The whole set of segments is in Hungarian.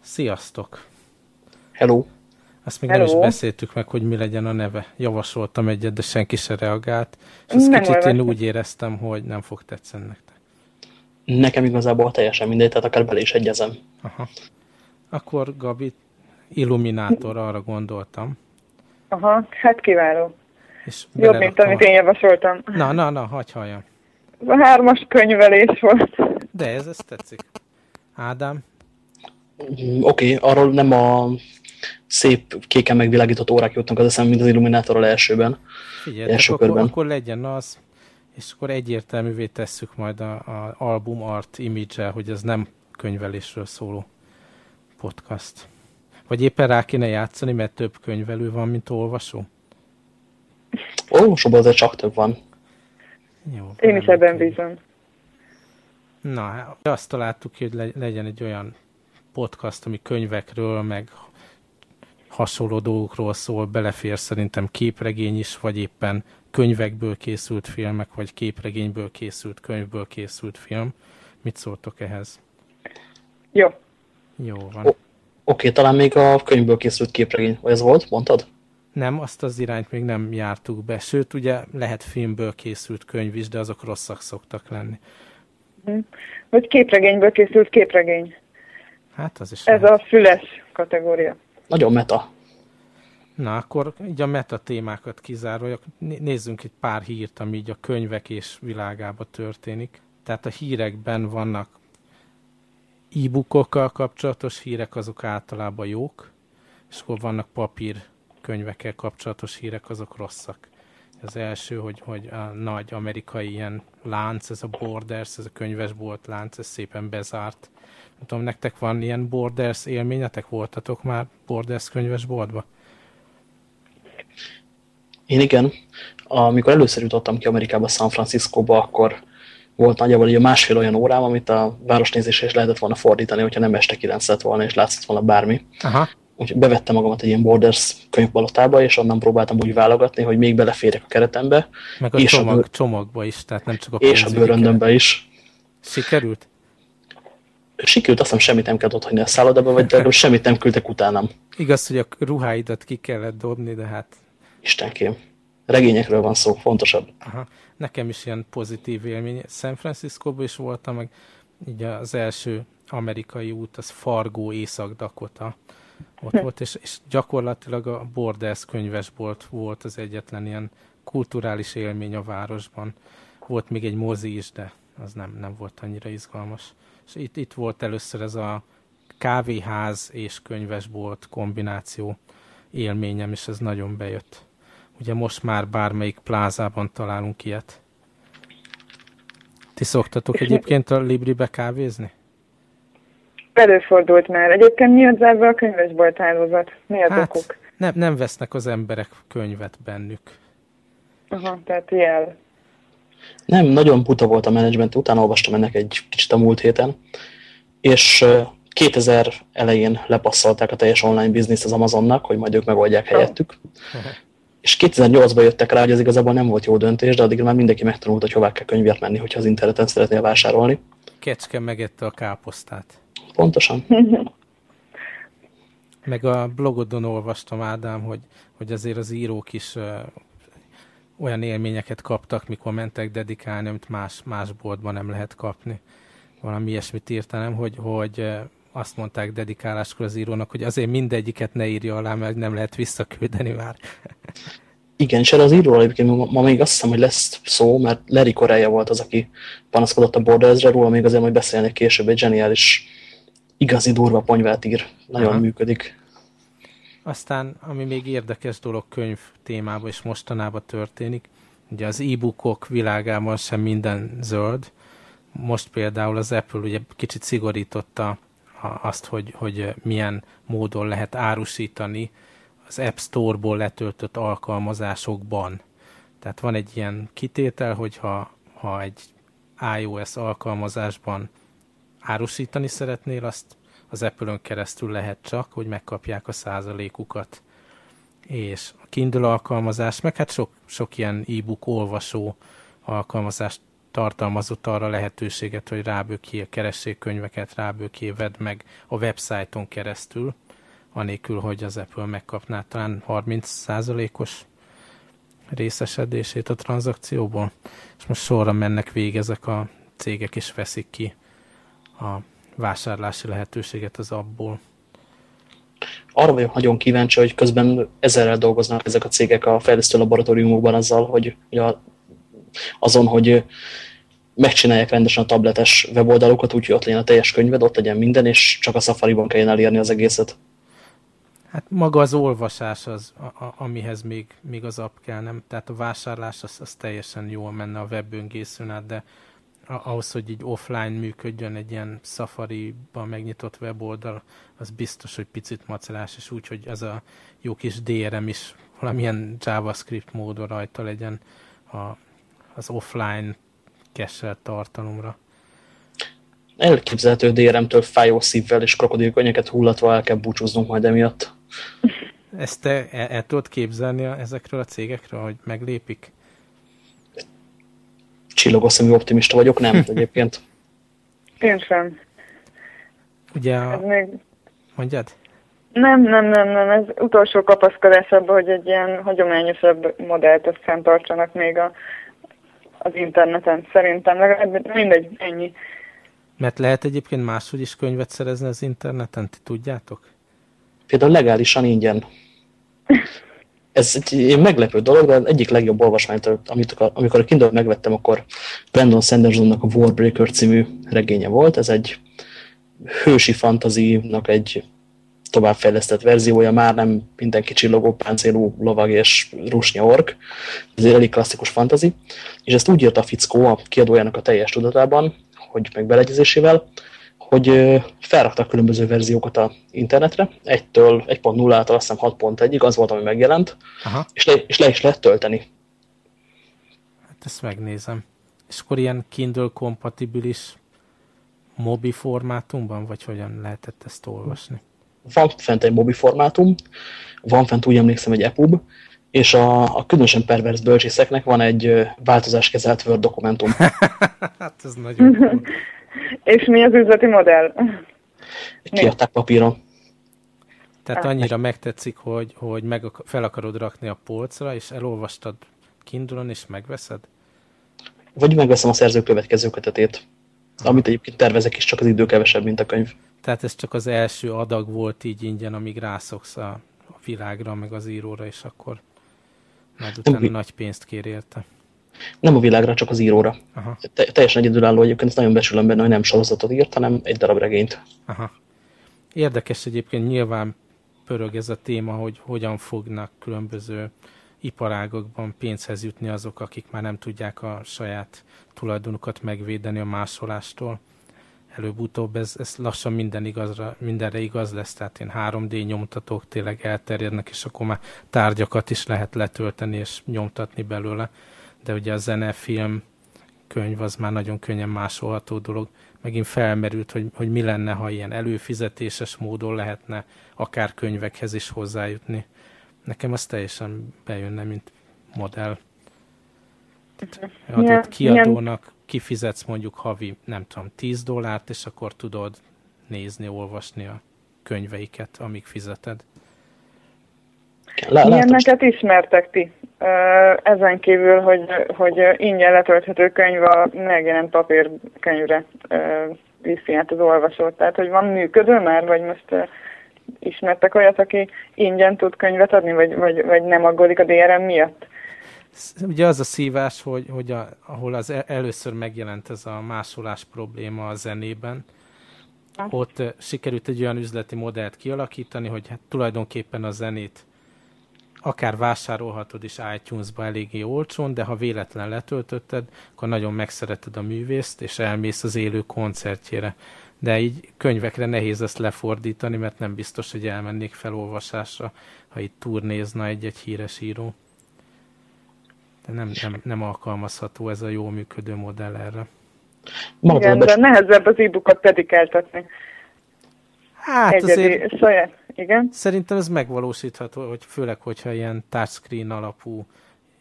Sziasztok! Hello! Azt még Hello. nem is beszéltük meg, hogy mi legyen a neve. Javasoltam egyet, de senki se reagált. És nem kicsit én úgy éreztem, hogy nem fog tetszeni nektek. Nekem igazából teljesen mindegy, tehát akár bele is egyezem. Aha. Akkor Gabi, Illuminátor, arra gondoltam. Aha, hát kiváló. És Jobb, mint amit én javasoltam. Na, na, na, hagyj halljam. Ez a hármas könyvelés volt. De ez, ez tetszik. Ádám? Oké, okay, arról nem a szép kéken megvilágított órák jutnak az eszembe, mint az Illuminátorral elsőben. Figyelj, első akkor, akkor legyen az, és akkor egyértelművé tesszük majd a, a album art image hogy ez nem könyvelésről szóló podcast. Vagy éppen rá kéne játszani, mert több könyvelő van, mint olvasó? Olvasóban azért csak több van. Jó, Én is ebben bízom. Na, azt találtuk ki, hogy legyen egy olyan podcast, ami könyvekről, meg hasonló dolgokról szól, belefér szerintem képregény is, vagy éppen könyvekből készült filmek, vagy képregényből készült, könyvből készült film. Mit szóltok ehhez? Jó. Jó van. Oké, okay, talán még a könyvből készült képregény, vagy ez volt, mondtad? Nem, azt az irányt még nem jártuk be. Sőt, ugye lehet filmből készült könyv is, de azok rosszak szoktak lenni. Vagy képregényből készült képregény. Hát az is Ez lehet. a füles kategória. Nagyon meta. Na, akkor így a meta témákat kizárólag nézzünk egy pár hírt, ami így a könyvek és világába történik. Tehát a hírekben vannak e-bookokkal kapcsolatos hírek, azok általában jók, és akkor vannak papír könyvekkel kapcsolatos hírek, azok rosszak. Az első, hogy, hogy a nagy amerikai ilyen lánc, ez a Borders, ez a könyvesbolt lánc, ez szépen bezárt. Nem tudom, nektek van ilyen Borders élményetek? Voltatok már Borders könyvesboltba? Én igen. Amikor először jutottam ki Amerikába, San Franciscóba, akkor volt nagyjából egy másfél olyan órám, amit a városnézésre is lehetett volna fordítani, hogyha nem este 9 lett volna, és látszott volna bármi. Aha. Úgyhogy bevettem magamat egy ilyen Borders könyvbalotába, és onnan próbáltam úgy válogatni, hogy még beleférjek a keretembe. Meg a, és csomag, a bőr... csomagba is, tehát nem csak a És a bőröndömbe is. Sikerült? Sikerült, azt hiszem semmit nem kellett ott hagyni a szállodába, vagy de semmit nem küldtek utánam. Igaz, hogy a ruháidat ki kellett dobni, de hát... Istenkém. Regényekről van szó, fontosabb. Aha. Nekem is ilyen pozitív élmény. San Francisco is voltam, meg így az első amerikai út, az Fargo, Észak-Dakota ott hm. volt, és, és gyakorlatilag a Borders könyvesbolt volt az egyetlen ilyen kulturális élmény a városban. Volt még egy mozi is, de az nem, nem volt annyira izgalmas. És itt, itt volt először ez a kávéház és könyvesbolt kombináció élményem, és ez nagyon bejött. Ugye most már bármelyik plázában találunk ilyet. Ti szoktatok egyébként a Libribe kávézni? Előfordult már. Egyébként mi az ebben a könyvesbolt hálózat? Mi az hát, okok? Nem, nem vesznek az emberek könyvet bennük. Aha, tehát jel. Nem, nagyon puta volt a menedzsment, utána olvastam ennek egy kicsit a múlt héten, és 2000 elején lepasszolták a teljes online bizniszt az Amazonnak, hogy majd ők megoldják helyettük. És 2008-ban jöttek rá, hogy ez igazából nem volt jó döntés, de addig már mindenki megtanult, hogy hová kell könyvet menni, hogyha az interneten szeretnél vásárolni. Kecske megette a káposztát. Pontosan. Meg a blogodon olvastam, Ádám, hogy, hogy azért az írók is olyan élményeket kaptak, mikor mentek dedikálni, amit más, más boltban nem lehet kapni. Valami ilyesmit írtam, hogy, hogy azt mondták dedikáláskor az írónak, hogy azért mindegyiket ne írja alá, meg nem lehet visszaküldeni már. Igen, és erre az íróról egyébként ma, még azt hiszem, hogy lesz szó, mert Larry Korea volt az, aki panaszkodott a Bordersre, róla még azért majd beszélni később, egy zseniális igazi durva ponyvát ír. Nagyon Aha. működik. Aztán, ami még érdekes dolog könyv témában és mostanában történik, ugye az e-bookok világában sem minden zöld. Most például az Apple ugye kicsit szigorította azt, hogy, hogy milyen módon lehet árusítani az App Store-ból letöltött alkalmazásokban. Tehát van egy ilyen kitétel, hogyha ha egy iOS alkalmazásban árusítani szeretnél, azt az Apple-ön keresztül lehet csak, hogy megkapják a százalékukat. És a Kindle alkalmazás, meg hát sok, sok ilyen e-book olvasó alkalmazást tartalmazott arra lehetőséget, hogy rábökjél, keressék könyveket, rábökjél, vedd meg a websájton keresztül, anélkül, hogy az Apple megkapná talán 30%-os részesedését a tranzakcióból. És most sorra mennek végig a cégek, és veszik ki a vásárlási lehetőséget az abból. Arra vagyok nagyon kíváncsi, hogy közben ezerrel dolgoznak ezek a cégek a fejlesztő laboratóriumokban azzal, hogy, hogy a, azon, hogy megcsinálják rendesen a tabletes weboldalukat, úgyhogy ott legyen a teljes könyved, ott legyen minden, és csak a Safari-ban kelljen elírni az egészet. Hát maga az olvasás az, a, a, amihez még, még az app kell, nem? Tehát a vásárlás az, az teljesen jól menne a webböngészőn át, de ahhoz, hogy így offline működjön egy ilyen Safari-ban megnyitott weboldal, az biztos, hogy picit macerás, és úgy, hogy az a jó kis DRM is valamilyen JavaScript módon rajta legyen a, az offline cache tartalomra. Elképzelhető DRM-től fájó szívvel és krokodilkönyöket hullatva el kell búcsúznunk majd emiatt. Ezt te el, el tudod képzelni ezekről a cégekről, hogy meglépik? Csillogószemű optimista vagyok, nem egyébként. Én sem. Ugye a... még... Mondjad? Nem, nem, nem, nem. Ez utolsó kapaszkodás abban, hogy egy ilyen hagyományosabb modellt azt fenntartsanak még a, az interneten. Szerintem legalább mindegy, ennyi. Mert lehet egyébként máshogy is könyvet szerezni az interneten, ti tudjátok? Például legálisan ingyen. Ez egy meglepő dolog, de egyik legjobb olvasmányt, amit, amikor a Kindle megvettem, akkor Brandon Sandersonnak a Warbreaker című regénye volt. Ez egy hősi fantazinak egy továbbfejlesztett verziója, már nem mindenki csillogó páncélú lovag és rusnya ork, ez egy elég klasszikus fantazi, és ezt úgy írta a fickó a kiadójának a teljes tudatában, hogy meg beleegyezésével, hogy felraktak különböző verziókat a internetre, 1-től 1.0-tól azt hiszem 6.1-ig, az volt, ami megjelent, Aha. És, le, és le is lehet tölteni. Hát ezt megnézem. És akkor ilyen Kindle kompatibilis mobi formátumban, vagy hogyan lehetett ezt olvasni? Van fent egy mobi formátum, van fent úgy emlékszem egy EPUB, és a, a különösen pervers bölcsészeknek van egy változáskezelt Word dokumentum. hát ez nagyon És mi az üzleti modell? Kiadták papíron. Tehát annyira megtetszik, hogy, hogy meg fel akarod rakni a polcra, és elolvastad kindle és megveszed? Vagy megveszem a szerző következő kötetét, amit egyébként tervezek is, csak az idő kevesebb, mint a könyv. Tehát ez csak az első adag volt így ingyen, amíg rászoksz a, a világra, meg az íróra, és akkor majd utána nagy pénzt kér érte. Nem a világra, csak az íróra. Aha. Te, teljesen egyedülálló egyébként, ezt nagyon besülöm benne, hogy nem sorozatot írt, hanem egy darab regényt. Aha. Érdekes egyébként nyilván pörög ez a téma, hogy hogyan fognak különböző iparágokban pénzhez jutni azok, akik már nem tudják a saját tulajdonukat megvédeni a másolástól. Előbb-utóbb ez, ez lassan minden igazra, mindenre igaz lesz, tehát én 3D nyomtatók tényleg elterjednek, és akkor már tárgyakat is lehet letölteni és nyomtatni belőle de ugye a zene, film, könyv az már nagyon könnyen másolható dolog. Megint felmerült, hogy, hogy mi lenne, ha ilyen előfizetéses módon lehetne akár könyvekhez is hozzájutni. Nekem az teljesen bejönne, mint modell. Adott ja, kiadónak kifizetsz mondjuk havi, nem tudom, 10 dollárt, és akkor tudod nézni, olvasni a könyveiket, amíg fizeted. Milyeneket ismertek ti? Ezen kívül, hogy, hogy ingyen letölthető könyv a megjelent papírkönyvre viszi át az olvasót. Tehát, hogy van működő már, vagy most ismertek olyat, aki ingyen tud könyvet adni, vagy, vagy, vagy nem aggódik a DRM miatt? Ugye az a szívás, hogy, hogy a, ahol az először megjelent ez a másolás probléma a zenében, ott sikerült egy olyan üzleti modellt kialakítani, hogy hát tulajdonképpen a zenét akár vásárolhatod is iTunes-ba eléggé olcsón, de ha véletlen letöltötted, akkor nagyon megszereted a művészt, és elmész az élő koncertjére. De így könyvekre nehéz ezt lefordítani, mert nem biztos, hogy elmennék felolvasásra, ha itt turnézna egy-egy híres író. De nem, nem, nem alkalmazható ez a jó működő modell erre. Igen, de nehezebb az e-bookot pedikáltatni. Hát Egyedi, azért saját, igen. szerintem ez megvalósítható, hogy főleg, hogyha ilyen touchscreen alapú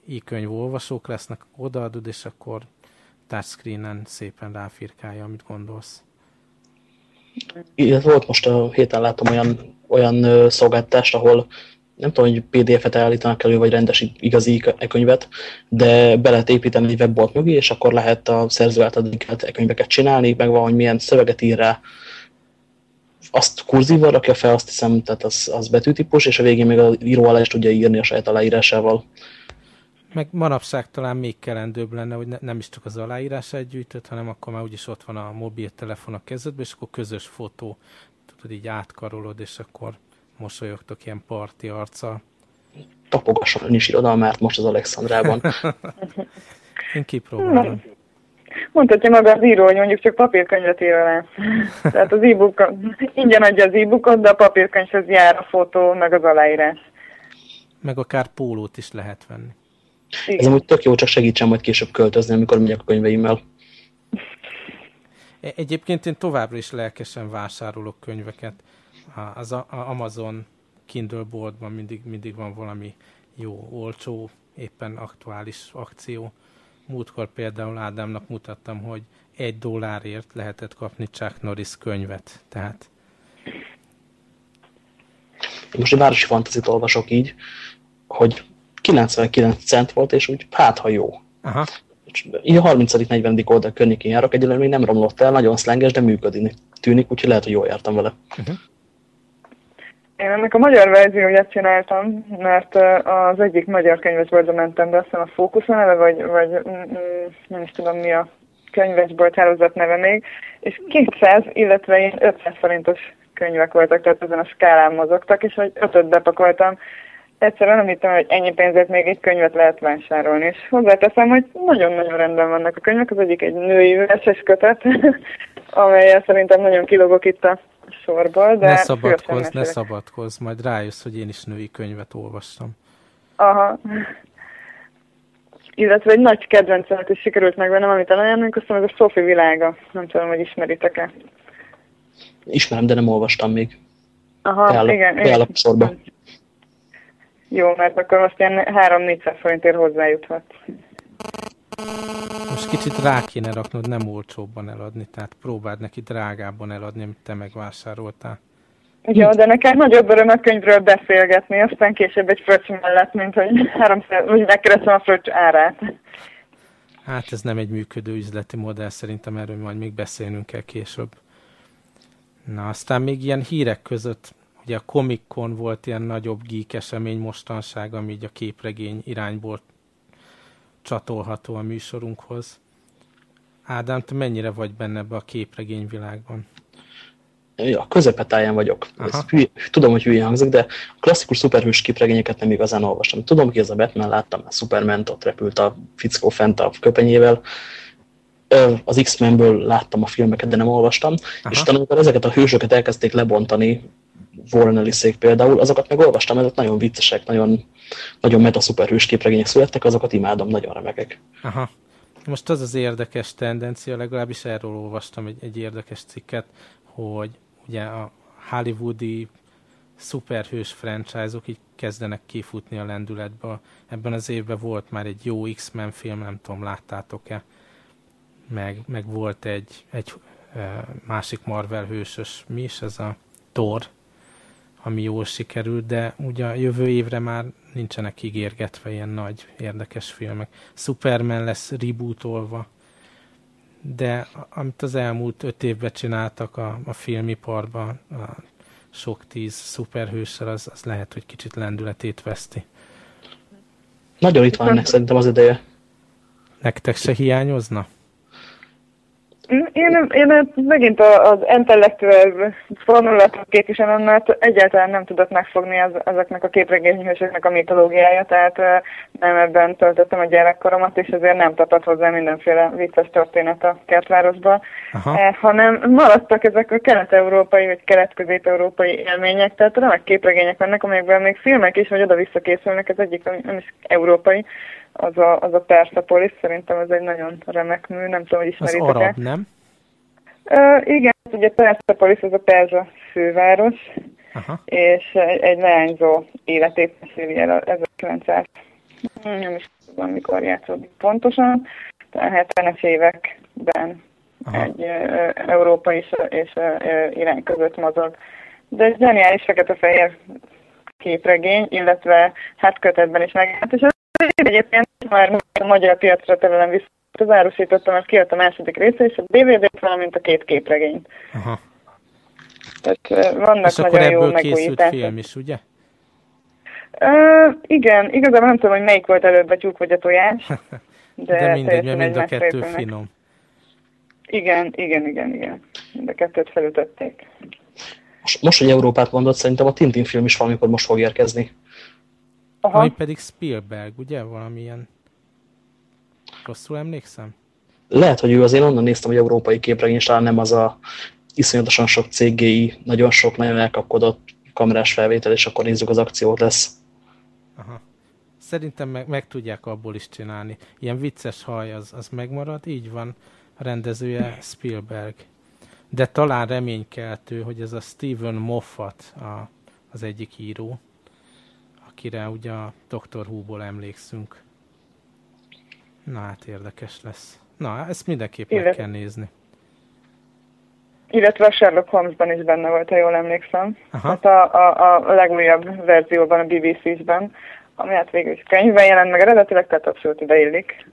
e-könyv olvasók lesznek, odaadod, és akkor touchscreenen szépen ráfirkálja, amit gondolsz. Illetve volt most a héten látom olyan, olyan szolgáltást, ahol nem tudom, hogy PDF-et állítanak elő, vagy rendes igazi e-könyvet, be lehet építeni egy webbolt mögé, és akkor lehet a szerző által e-könyveket csinálni, meg van, hogy milyen szöveget ír rá, azt kurzívval rakja fel, azt hiszem, tehát az, az betűtípus, és a végén még az író alá is tudja írni a saját aláírásával. Meg manapság talán még kelendőbb lenne, hogy ne, nem is csak az aláírását gyűjtött, hanem akkor már úgyis ott van a mobiltelefon a kezedben, és akkor közös fotó, tudod, így átkarolod, és akkor mosolyogtok ilyen parti arccal. Tapogasson ön is irodalmát most az Alexandrában. Én kipróbálom. Mondhatja maga az író, hogy mondjuk csak papírkönyvet ír alá. Tehát az e-book, ingyen adja az e-bookot, de a papírkönyvhez jár a fotó, meg az aláírás. Meg akár pólót is lehet venni. Igen. Ez amúgy tök jó, csak segítsen majd később költözni, amikor megyek a könyveimmel. E, egyébként én továbbra is lelkesen vásárolok könyveket. Az Amazon Kindle boltban mindig, mindig van valami jó, olcsó, éppen aktuális akció. Múltkor például Ádámnak mutattam, hogy egy dollárért lehetett kapni Chuck Norris könyvet. Tehát... Most egy városi fantazit olvasok így, hogy 99 cent volt, és úgy hát, ha jó. Aha. így a 30.-40. oldal környékén járok, egyelőre még nem romlott el, nagyon szlenges, de működik tűnik, úgyhogy lehet, hogy jól jártam vele. Uh -huh. Én ennek a magyar verzióját csináltam, mert az egyik magyar könyvesboltba mentem be, azt hiszem a Fókusz neve, vagy, vagy mm, mm, nem is tudom mi a könyvesbolt hálózat neve még, és 200, illetve én 500 forintos könyvek voltak, tehát ezen a skálán mozogtak, és hogy ötöt bepakoltam. Egyszerűen nem hittem, hogy ennyi pénzért még egy könyvet lehet vásárolni, és hozzáteszem, hogy nagyon-nagyon rendben vannak a könyvek, az egyik egy női verses kötet, amelyel szerintem nagyon kilógok itt a sorból, de... Ne szabadkozz, ne szabadkozz, majd rájössz, hogy én is női könyvet olvastam. Aha. Illetve egy nagy kedvencemet is sikerült megvennem, amit elajánlunk, ez a Sophie világa. Nem tudom, hogy ismeritek-e. Ismerem, de nem olvastam még. Aha, beáll, igen. Beáll a sorba. Jó, mert akkor most ilyen 3-400 forintért hozzájuthat. Most kicsit rá kéne raknod, nem olcsóbban eladni, tehát próbáld neki drágábban eladni, amit te megvásároltál. Ja, de nekem nagyobb öröm a könyvről beszélgetni, aztán később egy fröccs mellett, mint hogy háromszor, hogy megkeresem a fröccs árát. Hát ez nem egy működő üzleti modell, szerintem erről majd még beszélnünk kell később. Na, aztán még ilyen hírek között, ugye a Comic Con volt ilyen nagyobb geek esemény mostanság, ami így a képregény irányból csatolható a műsorunkhoz. Ádám, te mennyire vagy benne ebbe a képregényvilágban? Ja, közepetáján vagyok. hülye, tudom, hogy hülye hangzik, de a klasszikus szuperhős képregényeket nem igazán olvastam. Tudom, hogy ez a Batman, láttam, a Superman, ott repült a fickó fent a köpenyével. Az X-Menből láttam a filmeket, de nem olvastam. Aha. És utána, amikor ezeket a hősöket elkezdték lebontani, Warren Ellis például, azokat meg olvastam, ezek nagyon viccesek, nagyon, nagyon meta szuperhős képregények születtek, azokat imádom, nagyon remekek. Aha. Most az az érdekes tendencia, legalábbis erről olvastam egy, egy érdekes cikket, hogy ugye a hollywoodi szuperhős franchise-ok így kezdenek kifutni a lendületbe. Ebben az évben volt már egy jó X-Men film, nem tudom, láttátok-e? Meg, meg volt egy, egy másik Marvel hősös, mi is ez a Thor, ami jól sikerült, de ugye a jövő évre már nincsenek ígérgetve ilyen nagy, érdekes filmek. Superman lesz rebootolva, de amit az elmúlt öt évben csináltak a, a filmiparban, a sok tíz szuperhőssel, az, az lehet, hogy kicsit lendületét veszti. Nagyon itt van ennek szerintem az ideje. Nektek se hiányozna? Én, én megint az intellektuál vonulatot képviselem, mert egyáltalán nem tudott megfogni az, ezeknek a képregényhősöknek a mitológiája, tehát nem ebben töltöttem a gyerekkoromat, és ezért nem tapadt hozzá mindenféle vicces történet a kertvárosban, eh, hanem maradtak ezek a kelet-európai vagy kelet-közép-európai élmények, tehát remek képregények vannak, amelyekben még filmek is, vagy oda-vissza készülnek, ez egyik nem is európai, az a, az a Persepolis, szerintem ez egy nagyon remek mű, nem tudom, hogy ismeritek Az arab, nem? Uh, igen, ugye Persepolis az a Perzsa főváros, Aha. és egy, egy leányzó életét beszéli el 1900. Nem is tudom, mikor játszódik pontosan. a 70-es években Aha. egy uh, Európa és, és uh, irány között mozog. De ez zseniális fekete-fehér képregény, illetve hát kötetben is megjelent, és egyébként már a magyar piacra terelem vissza, az árusítottam, mert kijött a második része, és a DVD-t, valamint a két képregényt. Aha. Tehát vannak és nagyon akkor jó megújítások. film is, ugye? Uh, igen, igazából nem tudom, hogy melyik volt előbb a tyúk vagy a tojás. De, de mindegy, mert mind a kettő finom. Igen, igen, igen, igen. Mind a kettőt felütötték. Most, most, hogy Európát mondott, szerintem a Tintin film is valamikor most fog érkezni. Aha. Ami pedig Spielberg, ugye? Valamilyen... Rosszul emlékszem? Lehet, hogy ő az én onnan néztem, hogy európai képregény, és talán nem az a iszonyatosan sok CGI, nagyon sok, nagyon elkapkodott kamerás felvétel, és akkor nézzük az akciót lesz. Aha. Szerintem meg, meg tudják abból is csinálni. Ilyen vicces haj, az, az megmarad, így van. A rendezője Spielberg. De talán reménykeltő, hogy ez a Steven Moffat a, az egyik író, akire ugye a Dr. Who-ból emlékszünk. Na hát érdekes lesz. Na, ezt mindenképp meg kell nézni. Illetve a Sherlock Holmesban is benne volt, ha jól emlékszem. Aha. Hát a, a, a legújabb verzióban, a BBC-ben, ami hát végül is könyvben jelent meg eredetileg, tehát abszolút ideillik.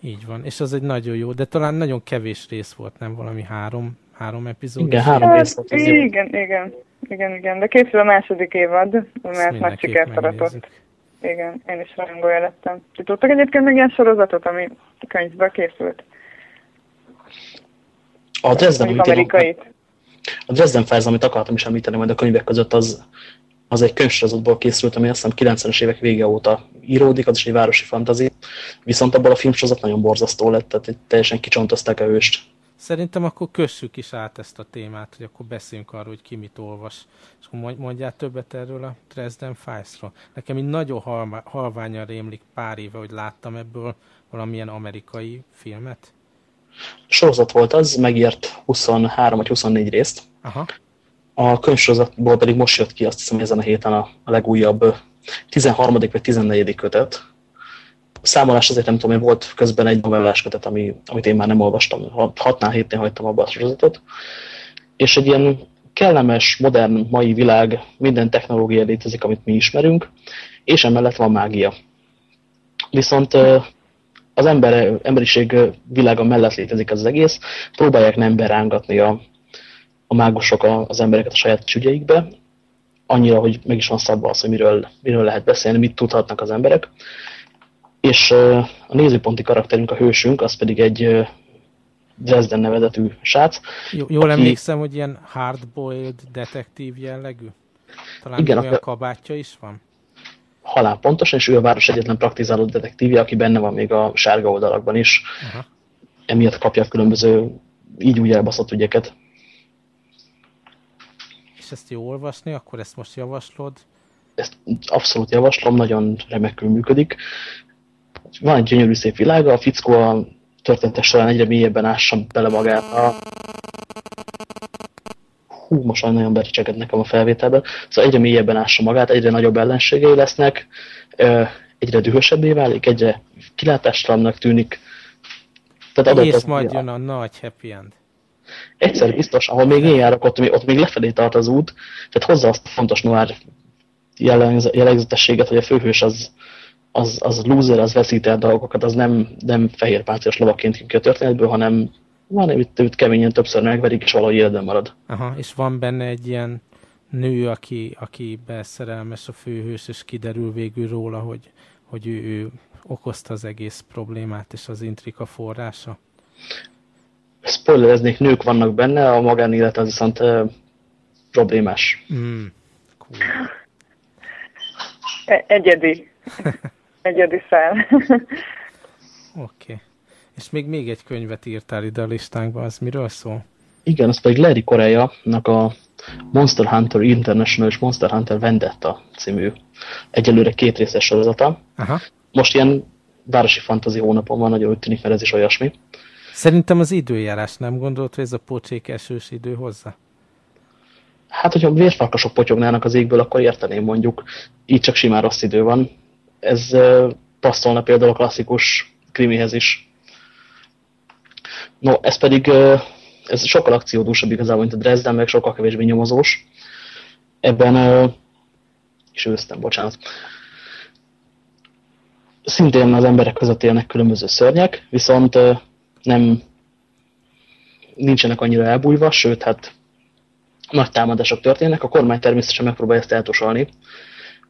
Így van, és az egy nagyon jó, de talán nagyon kevés rész volt, nem valami három, három epizód? Igen, három hát, rész volt. Igen, igen, igen, igen, de készül a második évad, mert nagy sikert aratott. Igen, én is rajongója lettem. Ti tudtak egyébként meg ilyen sorozatot, ami könyvből készült? A Dresden, amit a Dresden Files, amit akartam is említeni majd a könyvek között, az, az egy könyvsorozatból készült, ami azt hiszem 90-es évek vége óta íródik, az is egy városi fantazi. Viszont abból a filmsorozat nagyon borzasztó lett, tehát teljesen kicsontozták a hőst. Szerintem akkor kössük is át ezt a témát, hogy akkor beszéljünk arról, hogy ki mit olvas. És akkor mondjál többet erről a Dresden Files-ról. Nekem így nagyon halványan rémlik pár éve, hogy láttam ebből valamilyen amerikai filmet sorozat volt az, megírt 23 vagy 24 részt. Aha. A könyvsorozatból pedig most jött ki, azt hiszem, ezen a héten a, a legújabb 13. vagy 14. kötet. A számolás azért nem tudom, hogy volt közben egy novellás kötet, ami, amit én már nem olvastam. Hatnál hétnél hagytam abba a sorozatot. És egy ilyen kellemes, modern, mai világ, minden technológia létezik, amit mi ismerünk, és emellett van mágia. Viszont az ember, emberiség világa mellett létezik az egész, próbálják nem berángatni a, a mágusok az embereket a saját csügyeikbe, annyira, hogy meg is van szabva az, hogy miről, miről lehet beszélni, mit tudhatnak az emberek. És a nézőponti karakterünk, a hősünk, az pedig egy Dresden nevezetű srác. Jó, jól aki... emlékszem, hogy ilyen hardboiled detektív jellegű? Talán igen, olyan a... kabátja is van? halál pontosan, és ő a város egyetlen praktizáló detektívje, aki benne van még a sárga oldalakban is. Aha. Emiatt kapja különböző így úgy elbaszott ügyeket. És ezt jó olvasni, akkor ezt most javaslod? Ezt abszolút javaslom, nagyon remekül működik. Van egy gyönyörű szép világa, a fickó a történetek során egyre mélyebben ássa bele magát a hú, most nagyon bericseged nekem a felvételben, szóval egyre mélyebben ássa magát, egyre nagyobb ellenségei lesznek, egyre dühösebbé válik, egyre kilátástalannak tűnik. Tehát És az, majd jön a nagy happy end. Egyszer biztos, ahol még én járok, ott, ott még lefelé tart az út, tehát hozza azt a fontos noir jellegzetességet, hogy a főhős az, az, az loser, az veszít el dolgokat, az nem, nem fehér páncélos lovaként ki a történetből, hanem van, amit őt keményen többször megverik, és valahogy életben marad. Aha, és van benne egy ilyen nő, aki, aki beszerelmes a főhős, és kiderül végül róla, hogy, hogy ő, ő okozta az egész problémát, és az intrika forrása. Spoilereznék, nők vannak benne, a magánélet az viszont uh, problémás. Mm, cool. E egyedi. Egyedi szál. Oké. Okay. És még még egy könyvet írtál ide a listánkba, az miről szól? Igen, az pedig Larry Korea-nak a Monster Hunter International és Monster Hunter Vendetta című egyelőre két részes sorozata. Aha. Most ilyen városi fantazi hónapon van, nagyon úgy tűnik, mert ez is olyasmi. Szerintem az időjárás nem gondolt, hogy ez a pocsék esős idő hozzá? Hát, hogyha vérfarkasok potyognának az égből, akkor érteném mondjuk. Így csak simán rossz idő van. Ez passzolna például a klasszikus krimihez is No, ez pedig ez sokkal akciódúsabb igazából, mint a Dresden, meg sokkal kevésbé nyomozós. Ebben is őztem, bocsánat. Szintén az emberek között élnek különböző szörnyek, viszont nem nincsenek annyira elbújva, sőt, hát nagy támadások történnek. A kormány természetesen megpróbálja ezt eltosalni,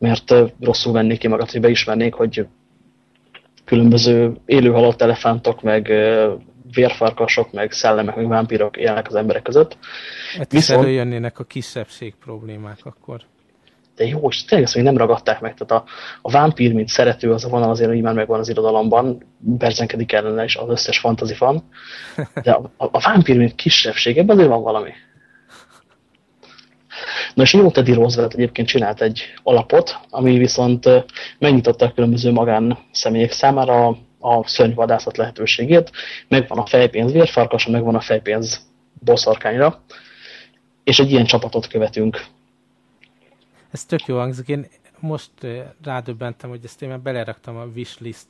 mert rosszul vennék ki magát, hogy beismernék, hogy különböző élőhalott elefántok, meg vérfarkasok, meg szellemek, meg vámpírok élnek az emberek között. Hát Viszont... előjönnének a kisebbség problémák akkor. De jó, és tényleg ezt még nem ragadták meg. Tehát a, a vámpír, mint szerető, az a vonal azért így már megvan az irodalomban, berzenkedik ellene is az összes fantasy fan, de a, a, a vámpír, mint kisebbség, ebben azért van valami. Na és jó Teddy Roosevelt egyébként csinált egy alapot, ami viszont megnyitotta a különböző magán személyek számára a, a szörnyvadászat lehetőségét. Megvan a fejpénz vérfarkasa, megvan a fejpénz bosszarkányra, és egy ilyen csapatot követünk. Ez tök jó hangzik. Én most rádöbbentem, hogy ezt én már beleraktam a wishlist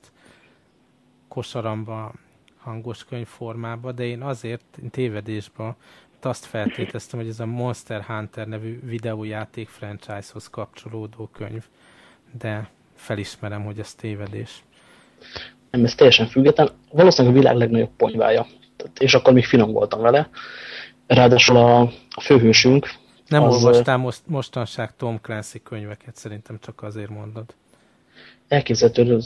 kosaramba hangos könyv formába, de én azért tévedésben azt feltéteztem, hogy ez a Monster Hunter nevű videójáték franchise-hoz kapcsolódó könyv, de felismerem, hogy ez tévedés. Nem, ez teljesen független. Valószínűleg a világ legnagyobb ponyvája. És akkor még finom voltam vele. Ráadásul a, főhősünk... Nem az, olvastál most, mostanság Tom Clancy könyveket, szerintem csak azért mondod. Elképzelhető,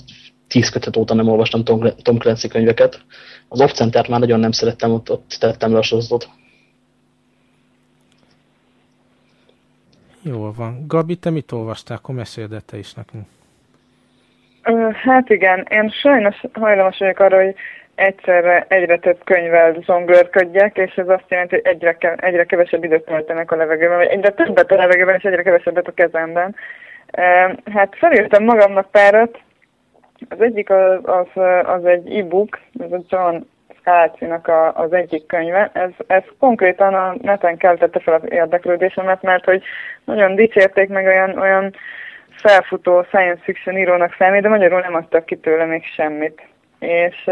tíz kötet óta nem olvastam Tom, Tom Clancy könyveket. Az Off már nagyon nem szerettem, ott, ott tettem le a sorozatot. Jól van. Gabi, te mit olvastál? Akkor meséld te is nekünk. Hát igen, én sajnos hajlamos vagyok arra, hogy egyszerre egyre több könyvvel zongörködjek, és ez azt jelenti, hogy egyre, ke egyre kevesebb időt töltenek a levegőben, vagy egyre többet a levegőben, és egyre kevesebbet a kezemben. Hát felírtam magamnak párat, az egyik az, az, az egy e-book, ez a John Kálcinak a, az egyik könyve. Ez, ez konkrétan a neten keltette fel az érdeklődésemet, mert hogy nagyon dicsérték meg olyan, olyan felfutó science fiction írónak számít, de magyarul nem adtak ki tőle még semmit. És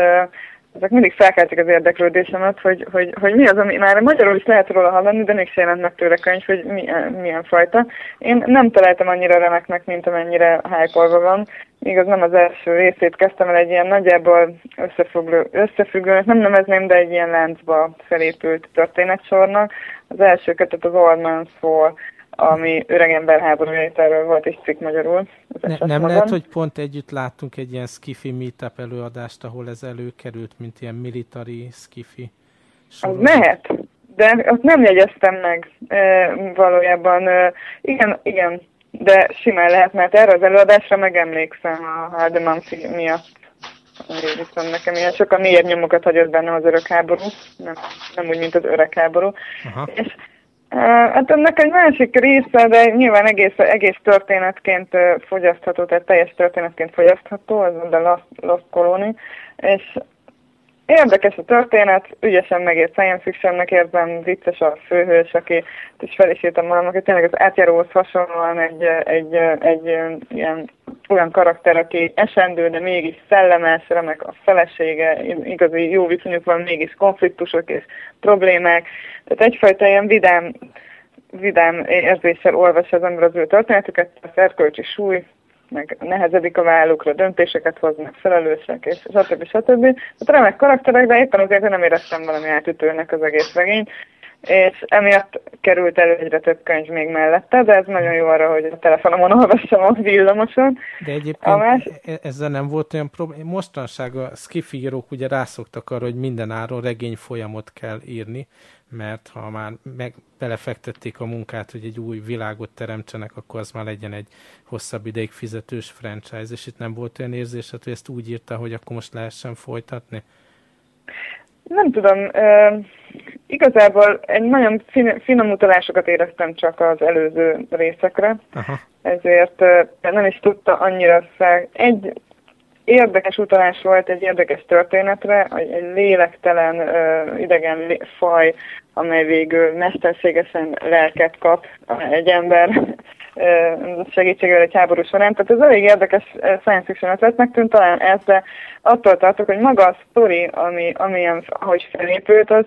ezek mindig felkeltik az érdeklődésemet, hogy, hogy, hogy mi az, ami már magyarul is lehet róla hallani, de még sem jelent meg tőle könyv, hogy milyen, milyen fajta. Én nem találtam annyira remeknek, mint amennyire hype van. Igaz, nem az első részét kezdtem el egy ilyen nagyjából összefüggő, összefüggő nem nevezném, de egy ilyen láncba felépült történetsornak. Az első kötet az Old Man's Fall, ami öregember háborújájáról volt egy cikk magyarul. Ne, nem magam. lehet, hogy pont együtt láttunk egy ilyen skifi meetup előadást, ahol ez előkerült, mint ilyen military skifi sorozat. Az lehet, de azt nem jegyeztem meg e, valójában. E, igen, igen, de simán lehet, mert erre az előadásra megemlékszem a Haldeman miatt. Viszont nekem ilyen sokan miért nyomokat hagyott bennem az örök háború, nem, nem úgy, mint az öreg háború. Aha. És Hát ennek egy másik része, de nyilván egész, egész történetként fogyasztható, tehát teljes történetként fogyasztható, az a Lost, Lost Colony, és Érdekes a történet, ügyesen megért science fictionnek érzem, vicces a főhős, aki is fel is írtam magam, hogy tényleg az átjáróhoz hasonlóan egy, egy, egy, egy ilyen olyan karakter, aki esendő, de mégis szellemes, remek a felesége, igazi jó viszonyuk van, mégis konfliktusok és problémák. Tehát egyfajta ilyen vidám, vidám érzéssel olvas az ember az ő történetüket, a szerkölcsi súly, meg nehezedik a vállukra, döntéseket hoznak, felelősek, és stb. stb. Tehát remek karakterek, de éppen azért nem éreztem valami átütőnek az egész regény, és emiatt került elő egyre több könyv még mellette, de ez nagyon jó arra, hogy a telefonomon olvassam a villamoson. De egyébként a más... E- ezzel nem volt olyan probléma. Mostanság a skifírók ugye rászoktak arra, hogy minden áron regény folyamot kell írni, mert ha már meg belefektették a munkát, hogy egy új világot teremtsenek, akkor az már legyen egy hosszabb ideig fizetős franchise, és itt nem volt olyan érzésed, hogy ezt úgy írta, hogy akkor most lehessen folytatni? Nem tudom, uh, igazából egy nagyon fin finom utalásokat éreztem csak az előző részekre, Aha. ezért uh, nem is tudta annyira fel. Egy érdekes utalás volt egy érdekes történetre, hogy egy lélektelen uh, idegen faj, amely végül mesterségesen lelket kap egy ember segítségével egy háború során. Tehát ez elég érdekes science fiction ötletnek tűnt talán ez, de attól tartok, hogy maga a sztori, ami, amilyen, ahogy felépült, az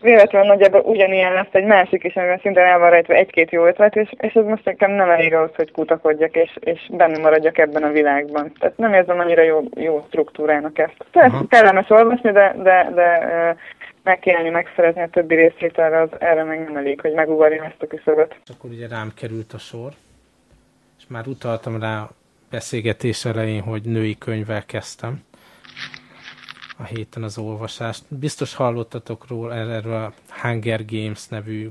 véletlenül nagyjából ugyanilyen lesz egy másik is, amiben szintén el van rejtve egy-két jó ötlet, és, és ez most nekem nem elég ahhoz, hogy kutakodjak, és, és benne maradjak ebben a világban. Tehát nem érzem annyira jó, jó struktúrának ezt. Tehát kellemes olvasni, de, de, de megkérni, megszerezni a többi részvételre, az erre meg nem elég, hogy megugorjam ezt a küszöböt. Akkor ugye rám került a sor, és már utaltam rá beszélgetés elején, hogy női könyvvel kezdtem a héten az olvasást. Biztos hallottatok róla erről a Hunger Games nevű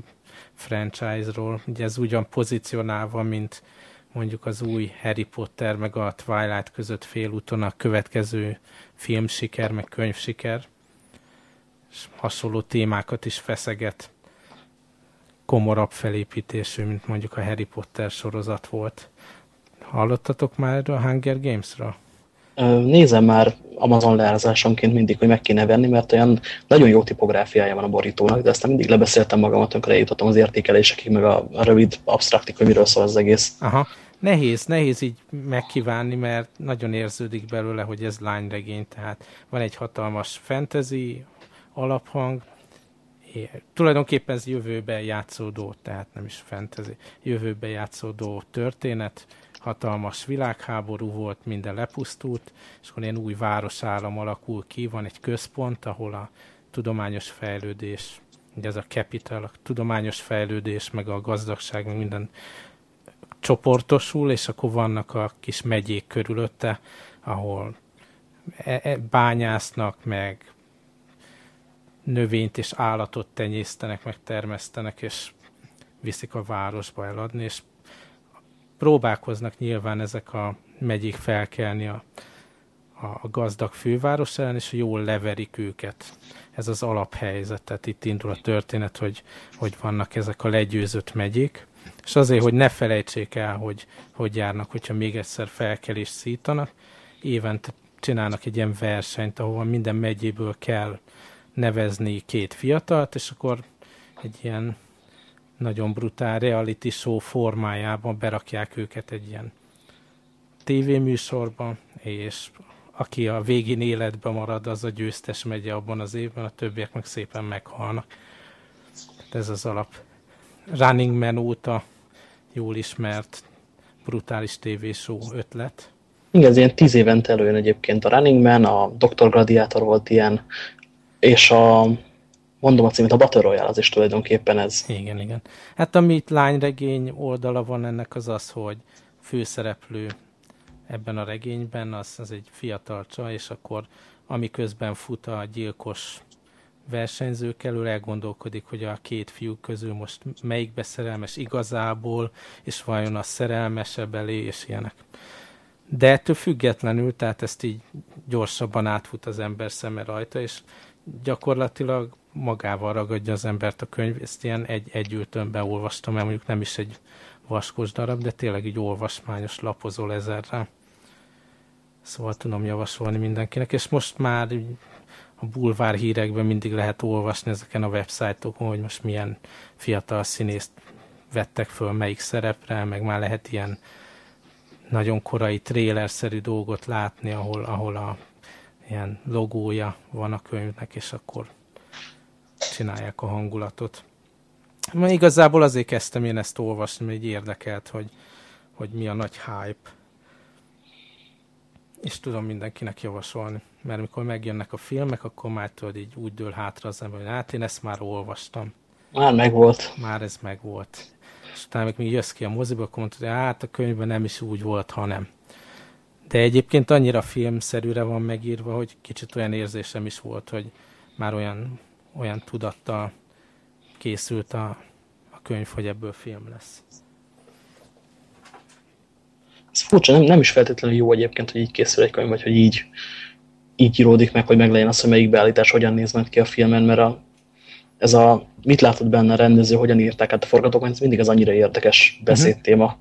franchise-ról. Ugye ez ugyan pozícionálva, mint mondjuk az új Harry Potter meg a Twilight között félúton a következő filmsiker, meg könyvsiker, és hasonló témákat is feszeget komorabb felépítésű, mint mondjuk a Harry Potter sorozat volt. Hallottatok már a Hunger Games-ről? Nézem már Amazon leárazásonként mindig, hogy meg kéne venni, mert olyan nagyon jó tipográfiája van a borítónak, de aztán mindig lebeszéltem magamat, amikor eljutottam az értékelésekig, meg a, a rövid abstraktik, hogy miről szól az egész. Aha. Nehéz, nehéz így megkívánni, mert nagyon érződik belőle, hogy ez lányregény, tehát van egy hatalmas fantasy alaphang, tulajdonképpen ez jövőben játszódó, tehát nem is fantasy, jövőben játszódó történet, hatalmas világháború volt, minden lepusztult, és akkor ilyen új városállam alakul ki, van egy központ, ahol a tudományos fejlődés, ugye ez a capital, a tudományos fejlődés, meg a gazdagság, meg minden csoportosul, és akkor vannak a kis megyék körülötte, ahol e, e, bányásznak, meg növényt és állatot tenyésztenek, meg termesztenek, és viszik a városba eladni, és próbálkoznak nyilván ezek a megyék felkelni a, a gazdag főváros ellen, és jól leverik őket. Ez az alaphelyzet, tehát itt indul a történet, hogy, hogy vannak ezek a legyőzött megyék, és azért, hogy ne felejtsék el, hogy hogy járnak, hogyha még egyszer felkelés szítanak, évente csinálnak egy ilyen versenyt, ahol minden megyéből kell nevezni két fiatalt, és akkor egy ilyen nagyon brutál reality show formájában berakják őket egy ilyen tévéműsorba, és aki a végén életben marad, az a győztes megye abban az évben, a többiek meg szépen meghalnak. Ez az alap. Running Man óta jól ismert brutális tévéshow ötlet. Igen, ez ilyen tíz évente előjön egyébként a Running Man, a Dr. Gladiator volt ilyen, és a mondom a címet, a Battle Royale az is tulajdonképpen ez. Igen, igen. Hát amit lányregény oldala van ennek az az, hogy főszereplő ebben a regényben, az, az egy fiatal csaj, és akkor amiközben fut a gyilkos versenyzők elől, elgondolkodik, hogy a két fiú közül most melyikbe szerelmes igazából, és vajon a szerelmesebb elé, és ilyenek. De ettől függetlenül, tehát ezt így gyorsabban átfut az ember szeme rajta, és gyakorlatilag magával ragadja az embert a könyv. Ezt ilyen egy, egy ültönben olvastam, mert mondjuk nem is egy vaskos darab, de tényleg így olvasmányos lapozol ezerre. Szóval tudom javasolni mindenkinek, és most már a bulvár hírekben mindig lehet olvasni ezeken a websájtokon, hogy most milyen fiatal színészt vettek föl melyik szerepre, meg már lehet ilyen nagyon korai trélerszerű dolgot látni, ahol, ahol a ilyen logója van a könyvnek, és akkor csinálják a hangulatot. Ma igazából azért kezdtem én ezt olvasni, mert így érdekelt, hogy, hogy mi a nagy hype. És tudom mindenkinek javasolni, mert mikor megjönnek a filmek, akkor már tudod így úgy dől hátra az ember, hogy hát én ezt már olvastam. Már megvolt. Már ez megvolt. És utána még jössz ki a moziba, akkor mondtad, hogy hát a könyvben nem is úgy volt, hanem. De egyébként annyira filmszerűre van megírva, hogy kicsit olyan érzésem is volt, hogy már olyan olyan tudattal készült a, a könyv, hogy ebből film lesz. Ez furcsa, nem, nem is feltétlenül jó egyébként, hogy így készül egy könyv, vagy hogy így, így íródik meg, hogy meglegyen az, hogy melyik beállítás hogyan néz meg ki a filmen, mert a, ez a mit látod benne a rendező, hogyan írták át a forgatókönyvet, mindig az annyira érdekes beszédtéma. Uh -huh.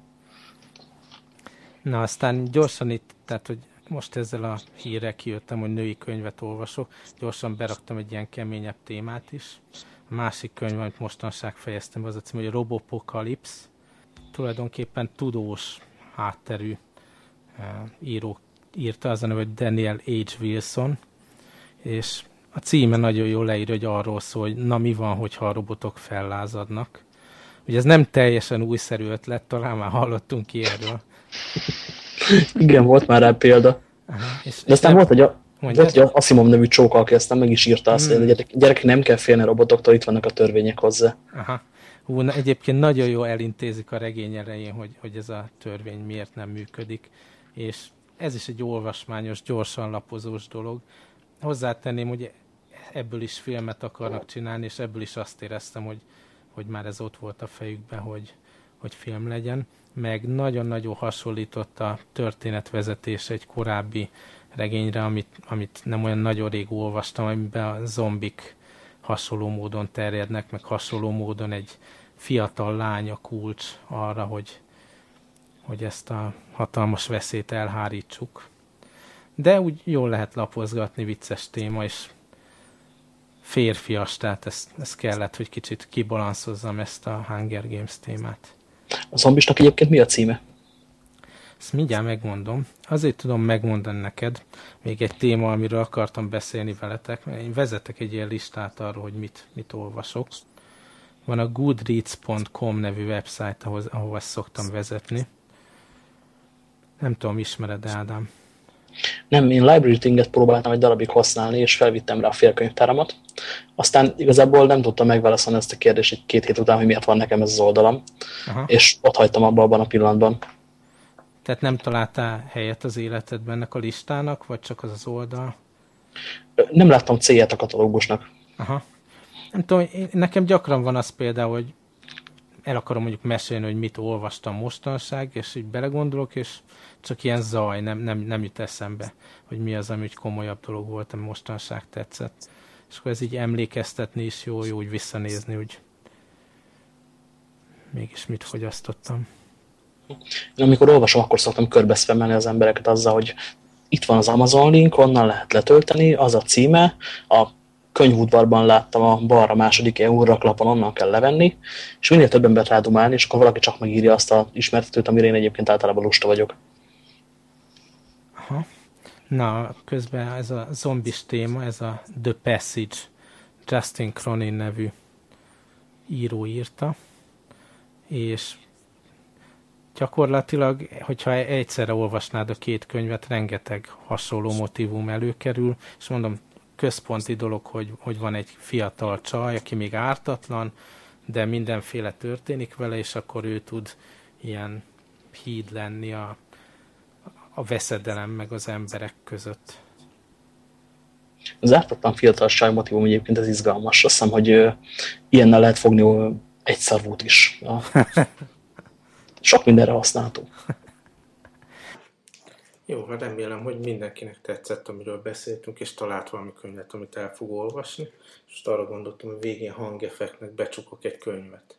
Na, aztán gyorsan itt, tehát, hogy most ezzel a hírrel kijöttem, hogy női könyvet olvasok, gyorsan beraktam egy ilyen keményebb témát is. A másik könyv, amit mostanság fejeztem, az a cím, hogy Robopocalypse. tulajdonképpen tudós hátterű író írta, az a neve, hogy Daniel H. Wilson, és a címe nagyon jól leírja, hogy arról szól, hogy na mi van, hogyha a robotok fellázadnak. Ugye ez nem teljesen újszerű ötlet, talán már hallottunk ilyenről. Igen, volt már rá példa. Aha, és De aztán volt egy, a, volt egy Asimov nevű csóka, aki aztán meg is írta azt, hmm. hogy gyerek, gyerek nem kell félni robotoktól, itt vannak a törvények hozzá. Aha. Hú, na, egyébként nagyon jó elintézik a regény elején, hogy, hogy ez a törvény miért nem működik, és ez is egy olvasmányos, gyorsan lapozós dolog. Hozzátenném, hogy ebből is filmet akarnak csinálni, és ebből is azt éreztem, hogy, hogy már ez ott volt a fejükben, hogy, hogy film legyen. Meg nagyon-nagyon hasonlított a történetvezetés egy korábbi regényre, amit, amit nem olyan nagyon rég olvastam, amiben a zombik hasonló módon terjednek, meg hasonló módon egy fiatal lánya kulcs arra, hogy, hogy ezt a hatalmas veszélyt elhárítsuk. De úgy jól lehet lapozgatni, vicces téma, és férfias, tehát ez, ez kellett, hogy kicsit kibalanszhozzam ezt a Hunger Games témát. A zombisnak egyébként mi a címe? Ezt mindjárt megmondom. Azért tudom megmondani neked, még egy téma, amiről akartam beszélni veletek. Én vezetek egy ilyen listát arról, hogy mit, mit olvasok. Van a goodreads.com nevű website, ahol ezt szoktam vezetni. Nem tudom, ismered Ádám? Nem, én Library Tinget próbáltam egy darabig használni, és felvittem rá a félkönyvtáramat. Aztán igazából nem tudtam megválaszolni ezt a kérdést egy két hét után, hogy miért van nekem ez az oldalam. Aha. És ott hagytam abban abban a pillanatban. Tehát nem találtál helyet az életedben ennek a listának, vagy csak az az oldal? Nem láttam célját a katalógusnak. Aha. Nem tudom, nekem gyakran van az például, hogy el akarom mondjuk mesélni, hogy mit olvastam mostanság, és így belegondolok, és csak ilyen zaj, nem, nem, nem jut eszembe, hogy mi az, ami komolyabb dolog volt, ami mostanság tetszett. És akkor ez így emlékeztetni is jó, jó úgy visszanézni, hogy mégis mit fogyasztottam. Amikor olvasom, akkor szoktam körbeszfemelni az embereket azzal, hogy itt van az Amazon link, onnan lehet letölteni, az a címe, a könyvudvarban láttam a balra második EU raklapon, onnan kell levenni, és minél több embert rádumálni, és akkor valaki csak megírja azt a ismertetőt, amire én egyébként általában lusta vagyok. Aha. Na, közben ez a zombis téma, ez a The Passage, Justin Cronin nevű író írta, és gyakorlatilag, hogyha egyszerre olvasnád a két könyvet, rengeteg hasonló motivum előkerül, és mondom, központi dolog, hogy, hogy van egy fiatal csaj, aki még ártatlan, de mindenféle történik vele, és akkor ő tud ilyen híd lenni a, a veszedelem meg az emberek között. Az ártatlan fiatalság motivum egyébként ez izgalmas. Azt hiszem, hogy ö, ilyennel lehet fogni egy szarvút is. Sok mindenre használható. Jó, hát remélem, hogy mindenkinek tetszett, amiről beszéltünk, és talált valami könyvet, amit el fog olvasni. És arra gondoltam, hogy végén hangeffektnek becsukok egy könyvet.